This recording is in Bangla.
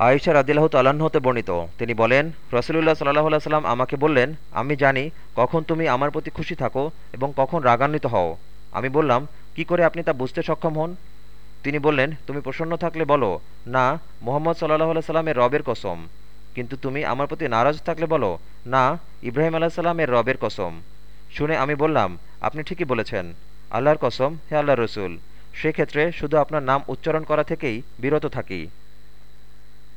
আয়েশা রাদিল্লাহ তাল্লাহ্ন হতে বর্ণিত। তিনি বলেন, রসুলুল্লাহ সাল্লাহ সাল্লাম আমাকে বললেন, আমি জানি কখন তুমি আমার প্রতি খুশি থাকো এবং কখন রাগান্বিত হও। আমি বললাম, কি করে আপনি তা বুঝতে সক্ষম হন? তিনি বললেন, তুমি প্রসন্ন থাকলে বলো, না, মোহাম্মদ সাল্লাহ সাল্লামের রবের কসম। কিন্তু তুমি আমার প্রতি নারাজ থাকলে বলো, না, ইব্রাহিম আল্লাহ সাল্লামের রবের কসম। শুনে আমি বললাম, আপনি ঠিকই বলেছেন। আল্লাহর কসম হে আল্লাহ রসুল। সেক্ষেত্রে শুধু আপনার নাম উচ্চারণ করা থেকেই বিরত থাকি।